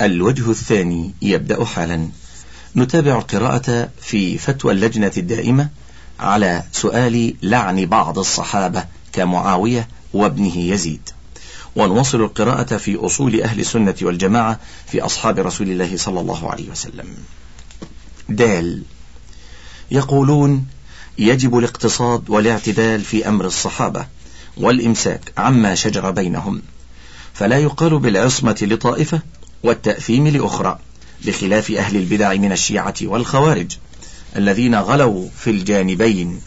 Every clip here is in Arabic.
الوجه الثاني يبدأ حالا. نتابع القراءة في فتوى اللجنة الدائمة على سؤال لعن بعض الصحابة كمعاوية وابنه يزيد. ونواصل القراءة في أصول أهل السنة والجماعة في أصحاب رسول الله صلى الله عليه وسلم. دال. يقولون يجب الاقتصاد والاعتدال في أمر الصحابة والإمساك عما شجر بينهم. فلا يقال بالعصمة لطائفة والتأثيم لأخرى بخلاف أهل البدع من الشيعة والخوارج الذين غلوا في الجانبين.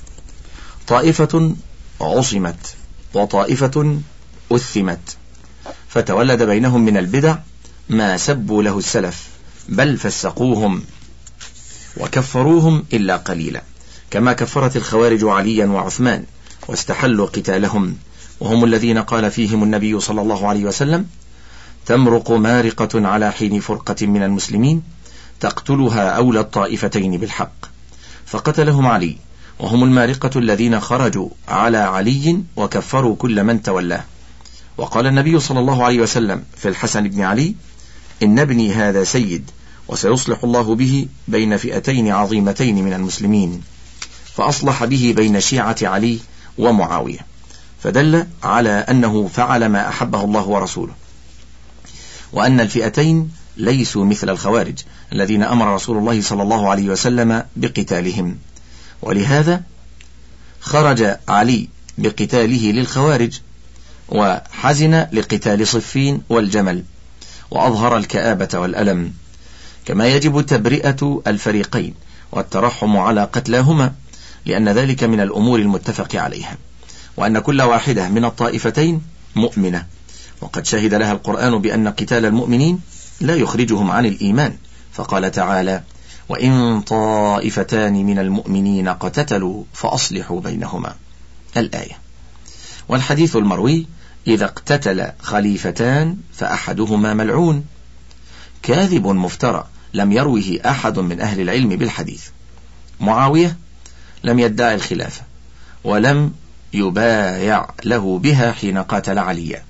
طائفة عصمت وطائفة أثمت فتولد بينهم من البدع ما سبوا له السلف بل فسقوهم وكفروهم إلا قليلا كما كفرت الخوارج عليا وعثمان واستحلوا قتالهم وهم الذين قال فيهم النبي صلى الله عليه وسلم تمرق مارقة على حين فرقة من المسلمين تقتلها أولى الطائفتين بالحق. فقتلهم علي وهم المارقة الذين خرجوا على علي وكفروا كل من تولاه. وقال النبي صلى الله عليه وسلم في الحسن بن علي إن ابني هذا سيد وسيصلح الله به بين فئتين عظيمتين من المسلمين. فأصلح به بين شيعة علي ومعاوية. فدل على أنه فعل ما أحبه الله ورسوله. وأن الفئتين ليسوا مثل الخوارج الذين أمر رسول الله صلى الله عليه وسلم بقتالهم. ولهذا خرج علي بقتاله للخوارج وحزن لقتال صفين والجمل وأظهر الكآبة والألم. كما يجب تبرئة الفريقين والترحم على قتلاهما لأن ذلك من الأمور المتفق عليها وأن كل واحدة من الطائفتين مؤمنة. وقد شهد لها القرآن بأن قتال المؤمنين لا يخرجهم عن الإيمان. فقال تعالى وإن طائفتان من المؤمنين اقتتلوا فأصلحوا بينهما. الآية. والحديث المروي إذا اقتتل خليفتان فأحدهما ملعون. كاذب مفترى لم يروه أحد من أهل العلم بالحديث. معاوية لم يدعي الخلافة ولم يبايع له بها حين قاتل عليا.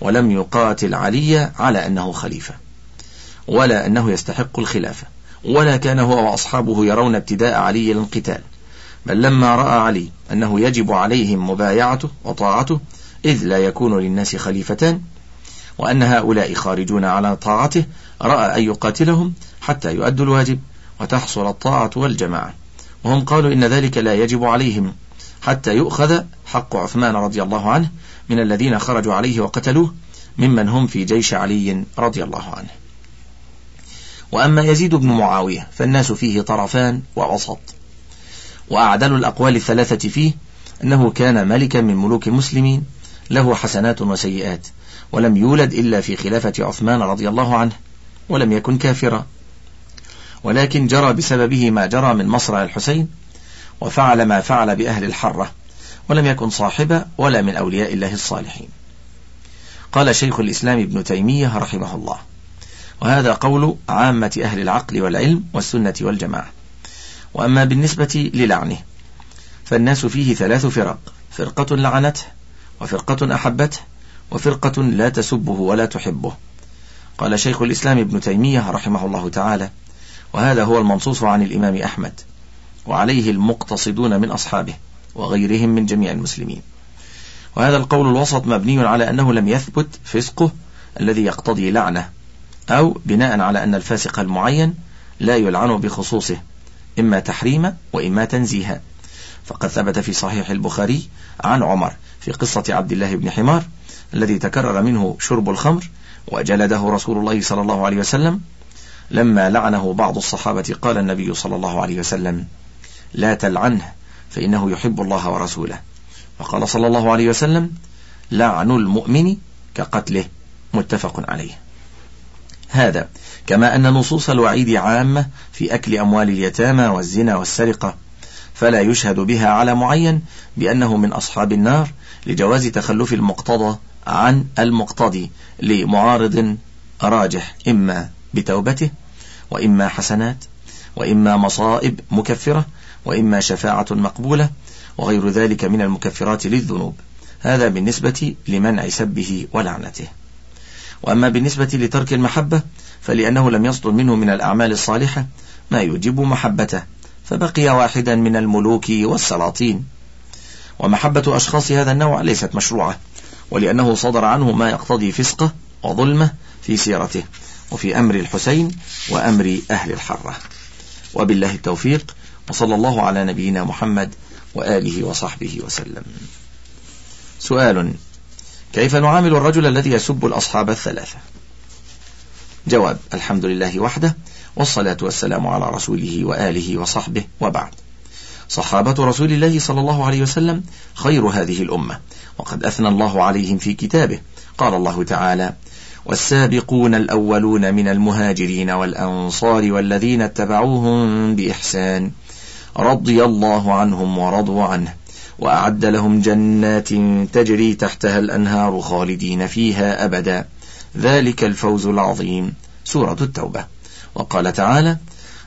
ولم يقاتل علي على أنه خليفة ولا أنه يستحق الخلافة ولا كان هو وأصحابه يرون ابتداء علي للقتال بل لما رأى علي أنه يجب عليهم مبايعته وطاعته إذ لا يكون للناس خليفتان وأن هؤلاء خارجون على طاعته رأى أن يقاتلهم حتى يؤدوا الواجب وتحصل الطاعة والجماعة. وهم قالوا إن ذلك لا يجب عليهم حتى يؤخذ حق عثمان رضي الله عنه من الذين خرجوا عليه وقتلوه ممن هم في جيش علي رضي الله عنه. وأما يزيد بن معاوية فالناس فيه طرفان ووسط. وأعدل الأقوال الثلاثة فيه أنه كان ملكا من ملوك المسلمين له حسنات وسيئات ولم يولد إلا في خلافة عثمان رضي الله عنه ولم يكن كافرا. ولكن جرى بسببه ما جرى من مصرع الحسين وفعل ما فعل بأهل الحرة ولم يكن صاحبا ولا من أولياء الله الصالحين. قال شيخ الإسلام ابن تيمية رحمه الله وهذا قول عامة أهل العقل والعلم والسنة والجماعة. وأما بالنسبة للعنه فالناس فيه ثلاث فرق فرقة لعنته وفرقة أحبته وفرقة لا تسبه ولا تحبه. قال شيخ الإسلام ابن تيمية رحمه الله تعالى وهذا هو المنصوص عن الإمام أحمد. وعليه المقتصدون من أصحابه وغيرهم من جميع المسلمين. وهذا القول الوسط مبني على أنه لم يثبت فسقه الذي يقتضي لعنة أو بناء على أن الفاسق المعين لا يلعن بخصوصه إما تحريما وإما تنزيها. فقد ثبت في صحيح البخاري عن عمر في قصة عبد الله بن حمار الذي تكرر منه شرب الخمر وجلده رسول الله صلى الله عليه وسلم لما لعنه بعض الصحابة. قال النبي صلى الله عليه وسلم لا تلعنه فإنه يحب الله ورسوله. وقال صلى الله عليه وسلم لعن المؤمن كقتله. متفق عليه. هذا كما أن نصوص الوعيد عامة في أكل أموال اليتامى والزنا والسرقة فلا يشهد بها على معين بأنه من أصحاب النار لجواز تخلف المقتضى عن المقتضي لمعارض راجح إما بتوبته وإما حسنات وإما مصائب مكفرة وإما شفاعة مقبولة وغير ذلك من المكفرات للذنوب. هذا بالنسبة لمنع سبه ولعنته. وأما بالنسبة لترك المحبة فلأنه لم يصدر منه من الأعمال الصالحة ما يوجب محبته فبقي واحدا من الملوك والسلاطين. ومحبة أشخاص هذا النوع ليست مشروعة ولأنه صدر عنه ما يقتضي فسقه وظلمه في سيرته وفي أمر الحسين وأمر أهل الحرة. وبالله التوفيق وصلى الله على نبينا محمد وآله وصحبه وسلم. سؤال كيف نعامل الرجل الذي يسب الأصحاب الثلاثة؟ جواب الحمد لله وحده والصلاة والسلام على رسوله وآله وصحبه وبعد. صحابة رسول الله صلى الله عليه وسلم خير هذه الأمة وقد أثنى الله عليهم في كتابه. قال الله تعالى والسابقون الأولون من المهاجرين والأنصار والذين اتبعوهم بإحسان. رضي الله عنهم ورضوا عنه. وأعد لهم جنات تجري تحتها الأنهار خالدين فيها أبدا. ذلك الفوز العظيم. سورة التوبة. وقال تعالى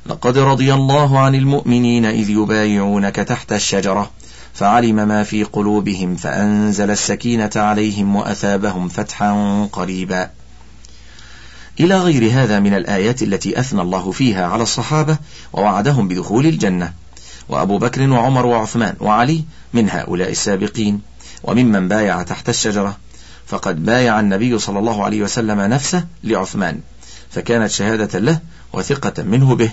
لقد رضي الله عن المؤمنين إذ يبايعونك تحت الشجرة فعلم ما في قلوبهم فأنزل السكينة عليهم وأثابهم فتحا قريبا. إلى غير هذا من الآيات التي أثنى الله فيها على الصحابة ووعدهم بدخول الجنة. وأبو بكر وعمر وعثمان وعلي من هؤلاء السابقين وممن بايع تحت الشجرة. فقد بايع النبي صلى الله عليه وسلم نفسه لعثمان فكانت شهادة له وثقة منه به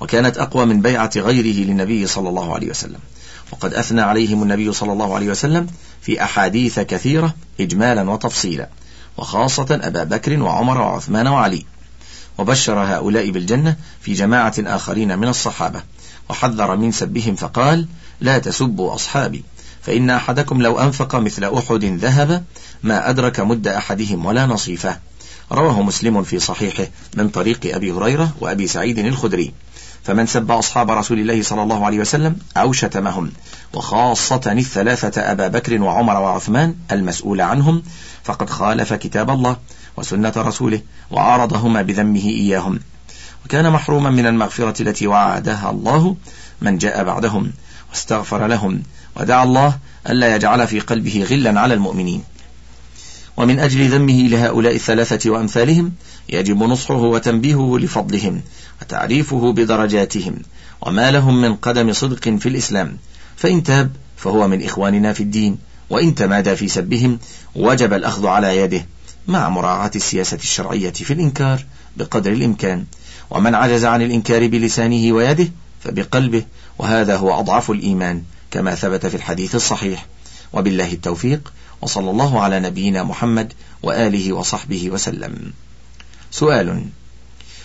وكانت أقوى من بيعة غيره للنبي صلى الله عليه وسلم. وقد أثنى عليهم النبي صلى الله عليه وسلم في أحاديث كثيرة إجمالا وتفصيلا وخاصة أبا بكر وعمر وعثمان وعلي. وبشر هؤلاء بالجنة في جماعة آخرين من الصحابة وحذر من سبهم فقال لا تسبوا أصحابي. فإن أحدكم لو أنفق مثل أحد ذهب ما أدرك مد أحدهم ولا نصيفه. رواه مسلم في صحيحه من طريق أبي هريرة وأبي سعيد الخدري. فمن سب أصحاب رسول الله صلى الله عليه وسلم أو شتمهم وخاصة الثلاثة أبا بكر وعمر وعثمان المسؤول عنهم. فقد خالف كتاب الله وسنة رسوله وعارضهما بذمه إياهم. وكان محروما من المغفرة التي وعدها الله من جاء بعدهم واستغفر لهم ودعا الله ألا يجعل في قلبه غلا على المؤمنين. ومن أجل ذمه لهؤلاء الثلاثة وأمثالهم يجب نصحه وتنبيهه لفضلهم وتعريفه بدرجاتهم وما لهم من قدم صدق في الإسلام. فإن تاب فهو من إخواننا في الدين وإن تمادى في سبهم وجب الأخذ على يده مع مراعاة السياسة الشرعية في الإنكار بقدر الإمكان. ومن عجز عن الإنكار بلسانه ويده فبقلبه وهذا هو أضعف الإيمان كما ثبت في الحديث الصحيح. وبالله التوفيق وصلى الله على نبينا محمد وآله وصحبه وسلم. سؤال.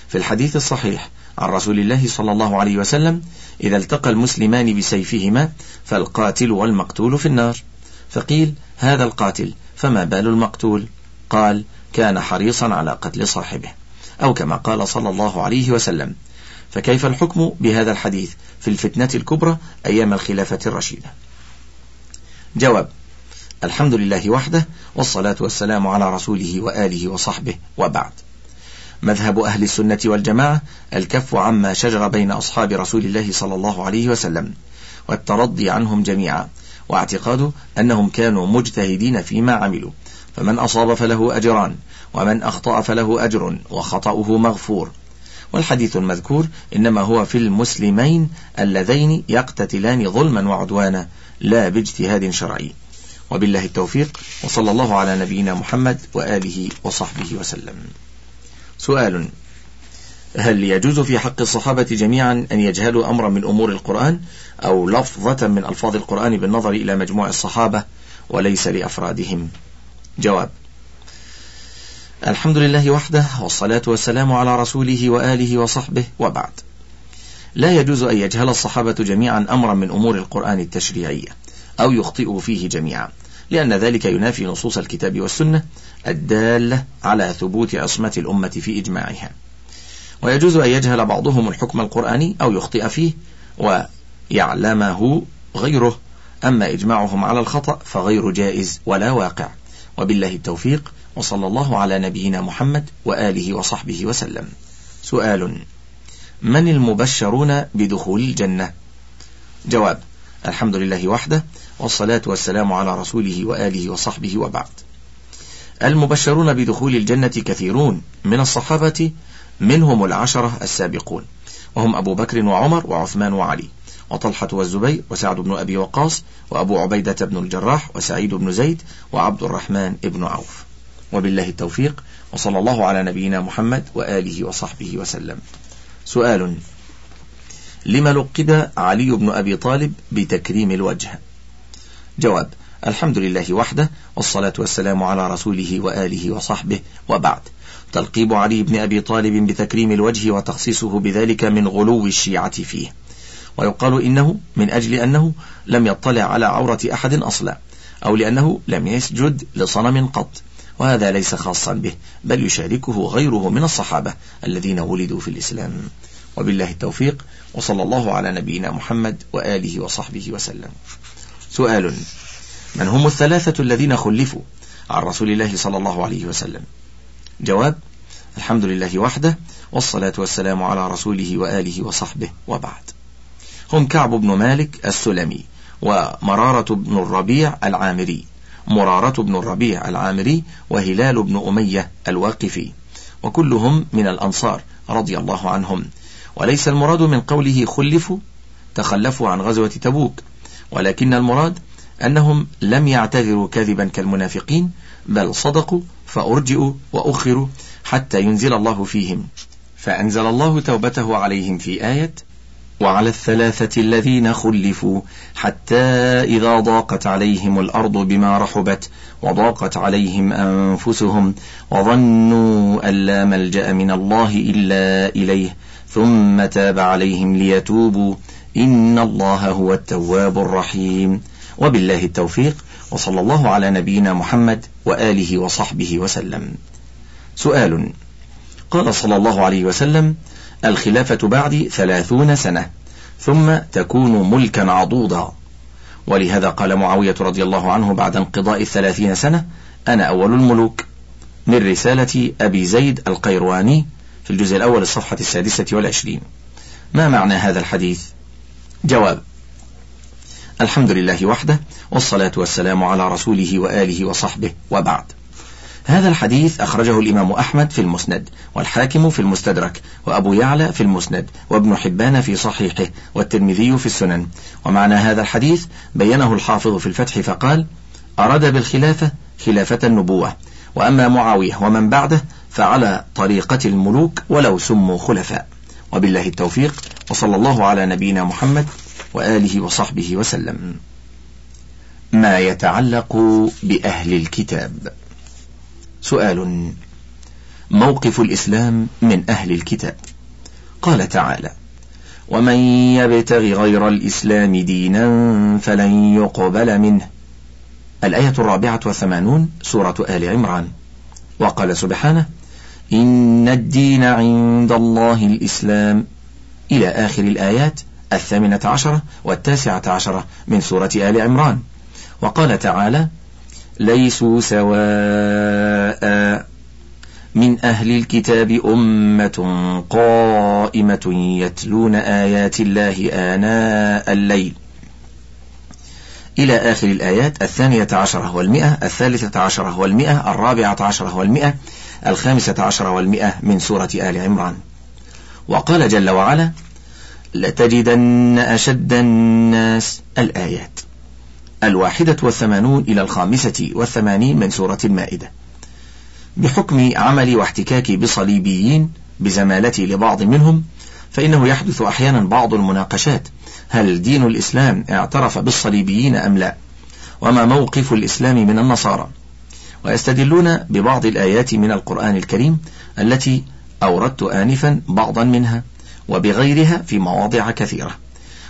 في الحديث الصحيح عن رسول الله صلى الله عليه وسلم إذا التقى المسلمان بسيفهما فالقاتل والمقتول في النار. فقيل هذا القاتل فما بال المقتول؟ قال كان حريصا على قتل صاحبه. أو كما قال صلى الله عليه وسلم. فكيف الحكم بهذا الحديث في الفتنة الكبرى أيام الخلافة الرشيدة؟ جواب الحمد لله وحده والصلاة والسلام على رسوله وآله وصحبه وبعد. مذهب أهل السنة والجماعة الكف عما شجر بين أصحاب رسول الله صلى الله عليه وسلم والترضي عنهم جميعا واعتقاد أنهم كانوا مجتهدين فيما عملوا. فمن أصاب فله أجران ومن أخطأ فله أجر وخطأه مغفور. والحديث المذكور إنما هو في المسلمين اللذين يقتتلان ظلما وعدوانا لا باجتهاد شرعي. وبالله التوفيق وصلى الله على نبينا محمد وآله وصحبه وسلم. سؤال هل يجوز في حق الصحابة جميعا أن يجهلوا أمرا من أمور القرآن أو لفظة من ألفاظ القرآن بالنظر إلى مجموع الصحابة وليس لأفرادهم؟ جواب. الحمد لله وحده والصلاة والسلام على رسوله وآله وصحبه وبعد. لا يجوز أن يجهل الصحابة جميعا أمرا من أمور القرآن التشريعية أو يخطئوا فيه جميعا لأن ذلك ينافي نصوص الكتاب والسنة الدالة على ثبوت عصمة الأمة في إجماعها. ويجوز أن يجهل بعضهم الحكم القرآني أو يخطئ فيه ويعلمه غيره أما إجماعهم على الخطأ فغير جائز ولا واقع. وبالله التوفيق وصلى الله على نبينا محمد وآله وصحبه وسلم. سؤال من المبشرون بدخول الجنة؟ جواب الحمد لله وحده والصلاة والسلام على رسوله وآله وصحبه وبعد. المبشرون بدخول الجنة كثيرون من الصحابة منهم العشرة السابقون وهم أبو بكر وعمر وعثمان وعلي. وطلحة والزبير وسعد بن أبي وقاص وأبو عبيدة بن الجراح وسعيد بن زيد وعبد الرحمن بن عوف. وبالله التوفيق وصلى الله على نبينا محمد وآله وصحبه وسلم. سؤال لما لقب علي بن أبي طالب بتكريم الوجه؟ جواب الحمد لله وحده والصلاة والسلام على رسوله وآله وصحبه وبعد. تلقيب علي بن أبي طالب بتكريم الوجه وتخصيصه بذلك من غلو الشيعة فيه. ويقال إنه من أجل أنه لم يطلع على عورة أحد أصلا أو لأنه لم يسجد لصنم قط وهذا ليس خاصا به بل يشاركه غيره من الصحابة الذين ولدوا في الإسلام. وبالله التوفيق وصلى الله على نبينا محمد وآله وصحبه وسلم. سؤال من هم الثلاثة الذين خلفوا عن رسول الله صلى الله عليه وسلم؟ جواب الحمد لله وحده والصلاة والسلام على رسوله وآله وصحبه وبعد. هم كعب بن مالك السلمي ومرارة بن الربيع العامري مرارة بن الربيع العامري وهلال بن أمية الواقفي وكلهم من الأنصار رضي الله عنهم. وليس المراد من قوله خلفوا تخلفوا عن غزوة تبوك ولكن المراد أنهم لم يعتذروا كذبا كالمنافقين بل صدقوا فأرجئوا وأخروا حتى ينزل الله فيهم. فأنزل الله توبته عليهم في آية وعلى الثلاثة الذين خلفوا حتى إذا ضاقت عليهم الأرض بما رحبت وضاقت عليهم أنفسهم وظنوا أن لا ملجأ من الله إلا إليه ثم تاب عليهم ليتوبوا. إن الله هو التواب الرحيم. وبالله التوفيق وصلى الله على نبينا محمد وآله وصحبه وسلم. سؤال قال صلى الله عليه وسلم الخلافة بعدي ثلاثون سنة ثم تكون ملكا عضوضا. ولهذا قال معاوية رضي الله عنه بعد انقضاء الثلاثين سنة أنا أول الملوك من رسالة أبي زيد القيرواني في الجزء الأول الصفحة السادسة والعشرين. ما معنى هذا الحديث؟ جواب الحمد لله وحده والصلاة والسلام على رسوله وآله وصحبه وبعد. هذا الحديث أخرجه الإمام أحمد في المسند والحاكم في المستدرك وأبو يعلى في المسند وابن حبان في صحيحه والترمذي في السنن. ومعنى هذا الحديث بينه الحافظ في الفتح فقال أراد بالخلافة خلافة النبوة وأما معاوية ومن بعده فعلى طريقة الملوك ولو سموا خلفاء. وبالله التوفيق وصلى الله على نبينا محمد وآله وصحبه وسلم. ما يتعلق بأهل الكتاب. سؤال موقف الإسلام من أهل الكتاب. قال تعالى ومن يبتغ غير الإسلام دينا فلن يقبل منه. الآية الرابعة والثمانون سورة آل عمران. وقال سبحانه إن الدين عند الله الإسلام. إلى آخر الآيات الثامنة عشرة والتاسعة عشرة من سورة آل عمران. وقال تعالى ليسوا سواء. من أهل الكتاب أمة قائمة يتلون آيات الله آناء الليل. إلى آخر الآيات الثانية عشرة والمئة الثالثة عشرة والمئة الرابعة عشرة والمئة الخامسة عشرة والمئة من سورة آل عمران. وقال جل وعلا لتجدن أشد الناس الآيات. الواحدة والثمانون إلى الخامسة والثمانين من سورة المائدة. بحكم عملي واحتكاكي بصليبيين بزمالتي لبعض منهم فإنه يحدث أحيانا بعض المناقشات هل دين الإسلام اعترف بالصليبيين أم لا؟ وما موقف الإسلام من النصارى؟ ويستدلون ببعض الآيات من القرآن الكريم التي أوردت آنفا بعضا منها وبغيرها في مواضع كثيرة.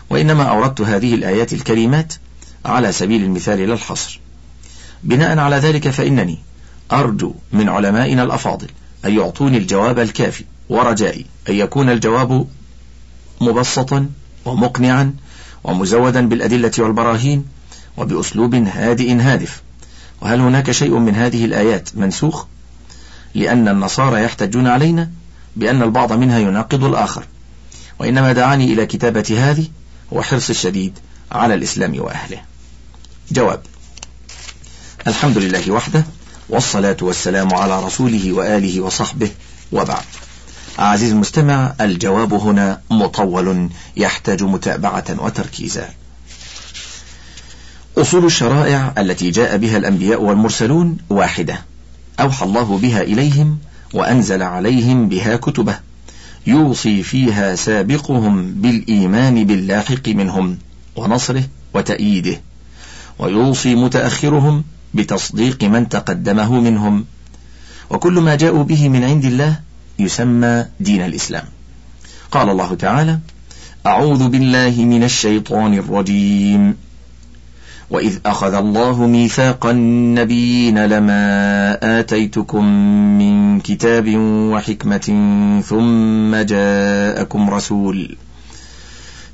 وإنما أوردت هذه الآيات الكريمات على سبيل المثال لا الحصر. بناء على ذلك فإنني أرجو من علمائنا الأفاضل أن يعطوني الجواب الكافي ورجائي أن يكون الجواب مبسطا ومقنعا ومزودا بالأدلة والبراهين وبأسلوب هادئ هادف. وهل هناك شيء من هذه الآيات منسوخ؟ لأن النصارى يحتجون علينا بأن البعض منها يناقض الآخر. وإنما دعاني إلى كتابة هذه هو حرص الشديد على الإسلام وأهله. جواب الحمد لله وحده والصلاة والسلام على رسوله وآله وصحبه وبعد. عزيز المستمع الجواب هنا مطول يحتاج متابعة وتركيزا. أصول الشرائع التي جاء بها الأنبياء والمرسلون واحدة. أوحى الله بها إليهم وأنزل عليهم بها كتبه. يوصي فيها سابقهم بالإيمان باللاحق منهم. ونصره وتأييده ويوصي متأخرهم بتصديق من تقدمه منهم. وكل ما جاءوا به من عند الله يسمى دين الإسلام. قال الله تعالى أعوذ بالله من الشيطان الرجيم. وإذ أخذ الله ميثاق النبيين لما آتيتكم من كتاب وحكمة ثم جاءكم رسول.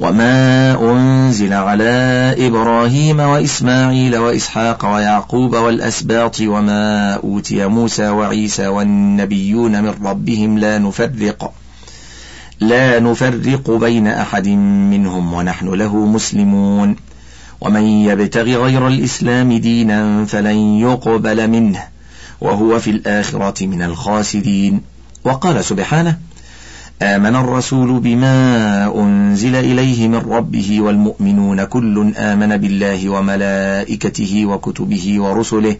وما أنزل على إبراهيم وإسماعيل وإسحاق ويعقوب والأسباط وما أوتي موسى وعيسى والنبيون من ربهم لا نفرق لا نفرق بين أحد منهم ونحن له مسلمون. ومن يبتغ غير الإسلام دينا فلن يقبل منه وهو في الآخرة من الخاسرين. وقال سبحانه آمن الرسول بما أنزل إليه من ربه والمؤمنون كل آمن بالله وملائكته وكتبه ورسله.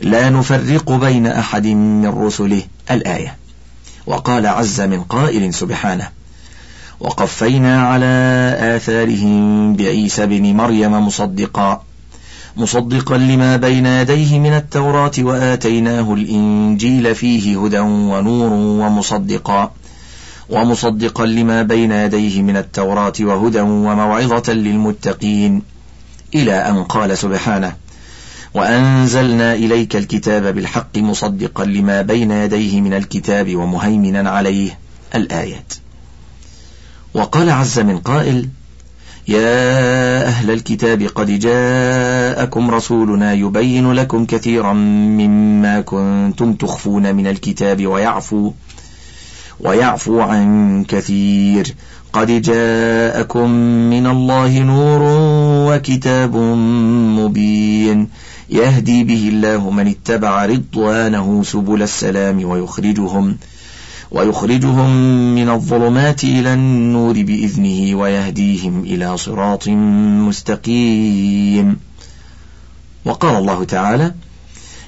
لا نفرق بين أحد من رسله. الآية. وقال عز من قائل سبحانه وقفينا على آثارهم بعيسى بن مريم مصدقا. مصدقا لما بين يديه من التوراة وآتيناه الإنجيل فيه هدى ونور ومصدقا. ومصدقا لما بين يديه من التوراة وهدى وموعظة للمتقين إلى أن قال سبحانه وأنزلنا إليك الكتاب بالحق مصدقا لما بين يديه من الكتاب ومهيمنا عليه الآيات. وقال عز من قائل يا أهل الكتاب قد جاءكم رسولنا يبين لكم كثيرا مما كنتم تخفون من الكتاب ويعفو ويعفو عن كثير. قد جاءكم من الله نور وكتاب مبين. يهدي به الله من اتبع رضوانه سبل السلام ويخرجهم ويخرجهم من الظلمات إلى النور بإذنه ويهديهم إلى صراط مستقيم. وقال الله تعالى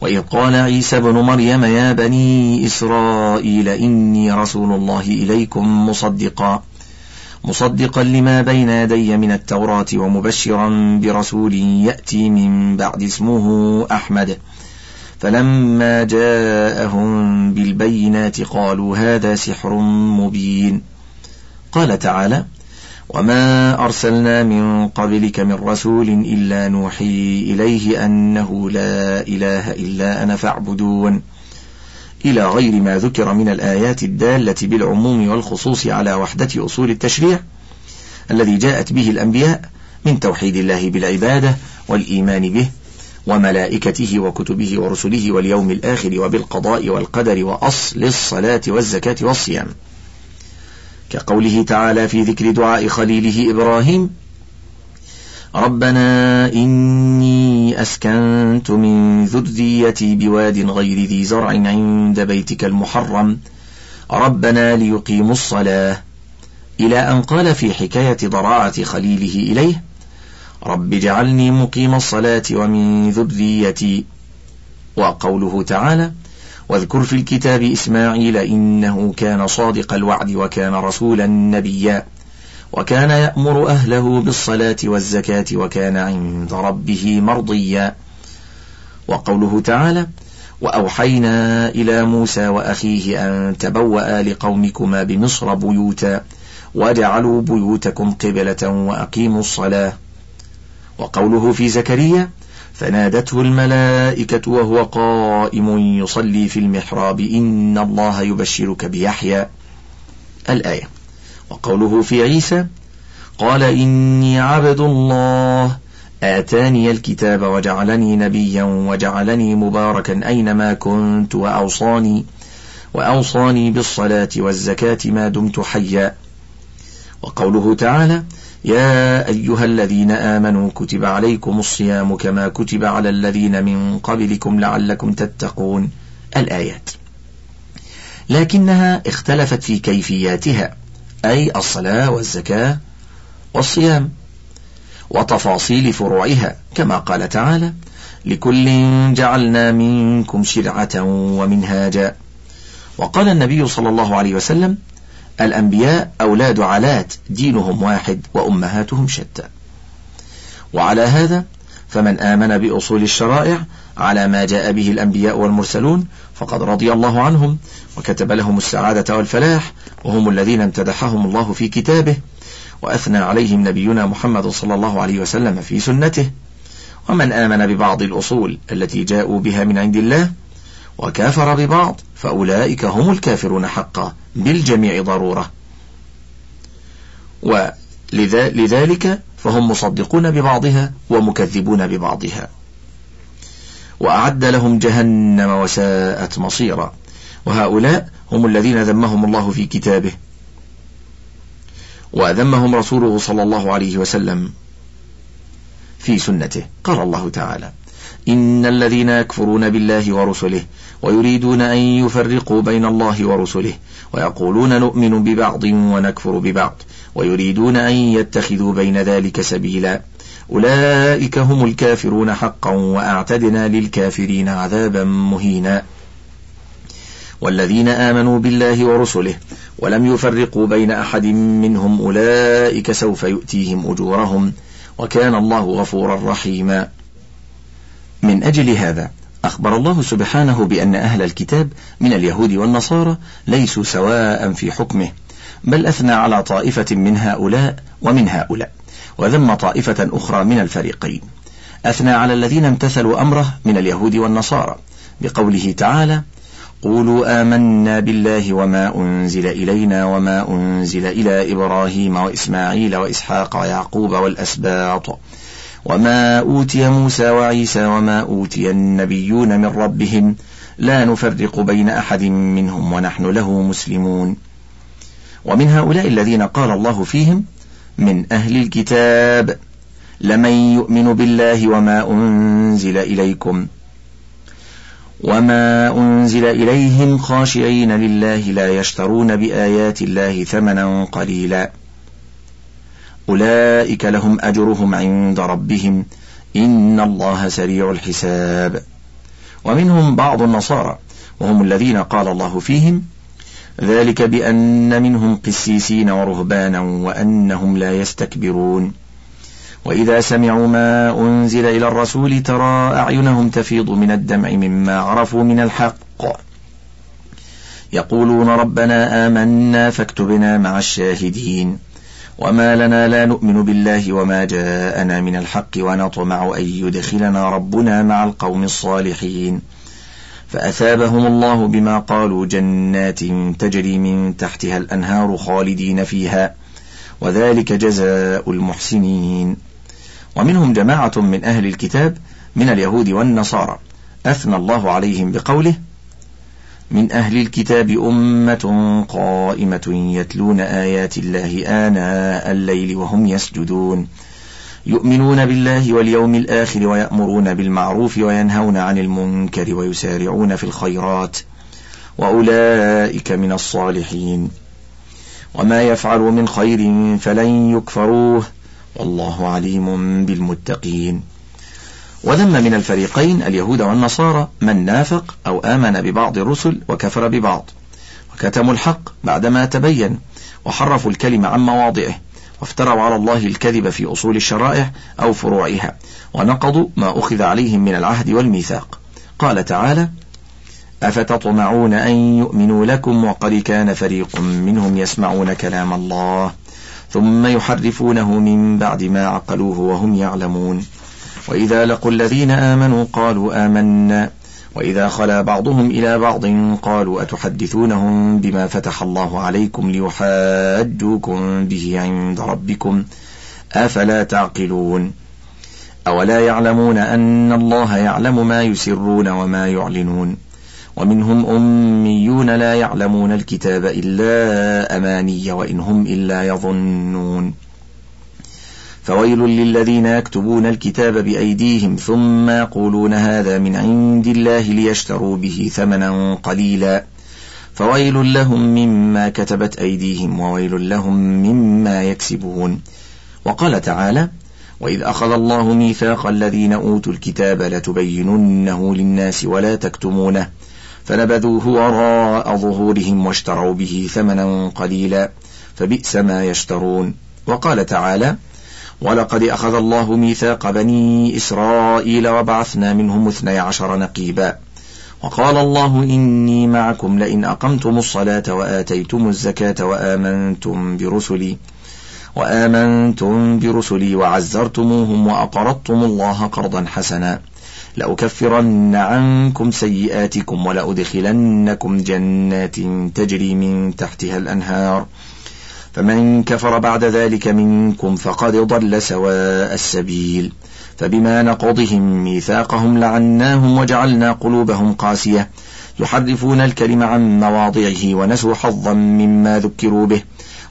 وإذ قال عيسى بن مريم يا بني إسرائيل إني رسول الله إليكم مصدقا. مصدقا لما بين يدي من التوراة ومبشرا برسول يأتي من بعد اسمه أحمد. فلما جاءهم بالبينات قالوا هذا سحر مبين. قال تعالى وما أرسلنا من قبلك من رسول إلا نوحي إليه أنه لا إله إلا أنا فاعبدون. إلى غير ما ذكر من الآيات الدالة بالعموم والخصوص على وحدة أصول التشريع الذي جاءت به الأنبياء من توحيد الله بالعبادة والإيمان به وملائكته وكتبه ورسله واليوم الآخر وبالقضاء والقدر وأصل الصلاة والزكاة والصيام كقوله تعالى في ذكر دعاء خليله إبراهيم ربنا إني أسكنت من ذريتي بواد غير ذي زرع عند بيتك المحرم ربنا ليقيموا الصلاة. إلى أن قال في حكاية ضراعة خليله إليه رب اجعلني مقيم الصلاة ومن ذريتي. وقوله تعالى واذكر في الكتاب إسماعيل إنه كان صادق الوعد وكان رسولا نبيا وكان يأمر أهله بالصلاة والزكاة وكان عند ربه مرضيا. وقوله تعالى وأوحينا إلى موسى وأخيه أن تبوأ لقومكما بمصر بيوتا واجعلوا بيوتكم قبلة وأقيموا الصلاة. وقوله في زكريا فنادته الملائكة وهو قائم يصلي في المحراب إن الله يبشرك بيحيى. الآية. وقوله في عيسى قال إني عبد الله. آتاني الكتاب وجعلني نبيا وجعلني مباركا أينما كنت وأوصاني وأوصاني بالصلاة والزكاة ما دمت حيا. وقوله تعالى يا أيها الذين آمنوا كتب عليكم الصيام كما كتب على الذين من قبلكم لعلكم تتقون. الآيات. لكنها اختلفت في كيفياتها أي الصلاة والزكاة والصيام وتفاصيل فروعها كما قال تعالى لكل جعلنا منكم شرعة ومنهاجا. وقال النبي صلى الله عليه وسلم الأنبياء أولاد علات دينهم واحد وأمهاتهم شتى. وعلى هذا فمن آمن بأصول الشرائع على ما جاء به الأنبياء والمرسلون فقد رضي الله عنهم وكتب لهم السعادة والفلاح وهم الذين امتدحهم الله في كتابه وأثنى عليهم نبينا محمد صلى الله عليه وسلم في سنته. ومن آمن ببعض الأصول التي جاءوا بها من عند الله وكافر ببعض فأولئك هم الكافرون حقا بالجميع ضرورة. ولذلك فهم مصدقون ببعضها ومكذبون ببعضها. وأعد لهم جهنم وساءت مصيرا. وهؤلاء هم الذين ذمهم الله في كتابه. وذمهم رسوله صلى الله عليه وسلم في سنته. قال الله تعالى إن الذين يكفرون بالله ورسله ويريدون أن يفرقوا بين الله ورسله ويقولون نؤمن ببعض ونكفر ببعض ويريدون أن يتخذوا بين ذلك سبيلا. أولئك هم الكافرون حقا وأعتدنا للكافرين عذابا مهينا. والذين آمنوا بالله ورسله ولم يفرقوا بين أحد منهم أولئك سوف يؤتيهم أجورهم وكان الله غفورا رحيما. من أجل هذا أخبر الله سبحانه بأن أهل الكتاب من اليهود والنصارى ليسوا سواء في حكمه بل أثنى على طائفة من هؤلاء ومن هؤلاء وذم طائفة أخرى من الفريقين. أثنى على الذين امتثلوا أمره من اليهود والنصارى بقوله تعالى قولوا آمنا بالله وما أنزل إلينا وما أنزل إلى إبراهيم وإسماعيل وإسحاق ويعقوب والأسباط وما أوتي موسى وعيسى وما أوتي النبيون من ربهم لا نفرق بين أحد منهم ونحن له مسلمون. ومن هؤلاء الذين قال الله فيهم من أهل الكتاب لمن يؤمن بالله وما أنزل إليكم وما أنزل إليهم خاشعين لله لا يشترون بآيات الله ثمنا قليلا. أولئك لهم أجرهم عند ربهم. إن الله سريع الحساب. ومنهم بعض النصارى وهم الذين قال الله فيهم ذلك بأن منهم قسيسين ورهبانا وأنهم لا يستكبرون. وإذا سمعوا ما أنزل إلى الرسول ترى أعينهم تفيض من الدمع مما عرفوا من الحق. يقولون ربنا آمنا فاكتبنا مع الشاهدين. وما لنا لا نؤمن بالله وما جاءنا من الحق ونطمع أن يدخلنا ربنا مع القوم الصالحين فأثابهم الله بما قالوا جنات تجري من تحتها الأنهار خالدين فيها وذلك جزاء المحسنين ومنهم جماعة من أهل الكتاب من اليهود والنصارى أثنى الله عليهم بقوله من أهل الكتاب أمة قائمة يتلون آيات الله آناء الليل وهم يسجدون. يؤمنون بالله واليوم الآخر ويأمرون بالمعروف وينهون عن المنكر ويسارعون في الخيرات. وأولئك من الصالحين. وما يفعلوا من خير فلن يكفروه. والله عليم بالمتقين. وذم من الفريقين اليهود والنصارى من نافق أو آمن ببعض الرسل وكفر ببعض وكتموا الحق بعدما تبين وحرفوا الكلمة عن مواضعه وافتروا على الله الكذب في أصول الشرائع أو فروعها ونقضوا ما أخذ عليهم من العهد والميثاق. قال تعالى أفتطمعون أن يؤمنوا لكم وقد كان فريق منهم يسمعون كلام الله ثم يحرفونه من بعد ما عقلوه وهم يعلمون. وإذا لقوا الذين آمنوا قالوا آمنا. وإذا خلا بعضهم إلى بعض قالوا أتحدثونهم بما فتح الله عليكم ليحاجوكم به عند ربكم أفلا تعقلون؟ أولا يعلمون أن الله يعلم ما يسرون وما يعلنون. ومنهم أميون لا يعلمون الكتاب إلا أماني وإن هم إلا يظنون. فويل للذين يكتبون الكتاب بأيديهم ثم يقولون هذا من عند الله ليشتروا به ثمنا قليلا. فويل لهم مما كتبت أيديهم وويل لهم مما يكسبون. وقال تعالى وإذ أخذ الله ميثاق الذين أوتوا الكتاب لتبيننه للناس ولا تكتمونه. فنبذوه وراء ظهورهم واشتروا به ثمنا قليلا. فبئس ما يشترون. وقال تعالى ولقد أخذ الله ميثاق بني إسرائيل وبعثنا منهم اثني عشر نقيبا. وقال الله إني معكم لئن أقمتم الصلاة وآتيتم الزكاة وآمنتم برسلي وآمنتم برسلي وعزرتموهم وأقرضتم الله قرضا حسنا. لأكفرن عنكم سيئاتكم ولأدخلنكم جنات تجري من تحتها الأنهار. فمن كفر بعد ذلك منكم فقد ضل سواء السبيل فبما نقضهم ميثاقهم لعناهم وجعلنا قلوبهم قاسية يحرفون الكلم عن مواضعه ونسوا حظا مما ذكروا به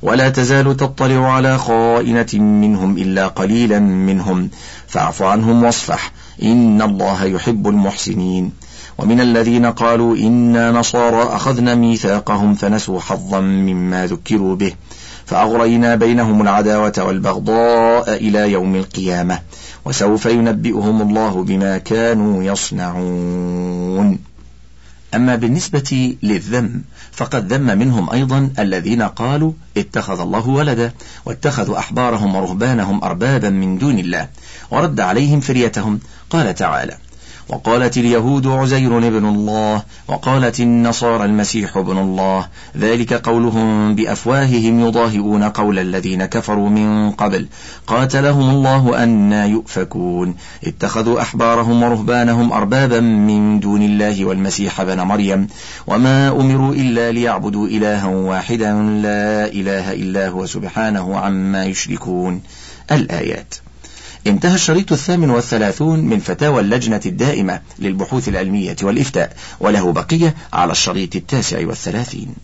ولا تزال تطلع على خائنة منهم إلا قليلا منهم فاعف عنهم واصفح إن الله يحب المحسنين ومن الذين قالوا إنا نصارى أخذنا ميثاقهم فنسوا حظا مما ذكروا به فأغرينا بينهم العداوة والبغضاء إلى يوم القيامة وسوف ينبئهم الله بما كانوا يصنعون. أما بالنسبة للذم فقد ذم منهم أيضا الذين قالوا اتخذ الله ولدا واتخذوا أحبارهم ورهبانهم أربابا من دون الله ورد عليهم فريتهم. قال تعالى وقالت اليهود عزير ابن الله وقالت النصارى المسيح ابن الله. ذلك قولهم بأفواههم يضاهئون قول الذين كفروا من قبل. قاتلهم الله أنا يؤفكون. اتخذوا أحبارهم ورهبانهم أربابا من دون الله والمسيح بن مريم. وما أمروا إلا ليعبدوا إلها واحدا لا إله إلا هو سبحانه عما يشركون. الآيات. انتهى الشريط الثامن والثلاثون من فتاوى اللجنة الدائمة للبحوث العلمية والإفتاء وله بقية على الشريط التاسع والثلاثين.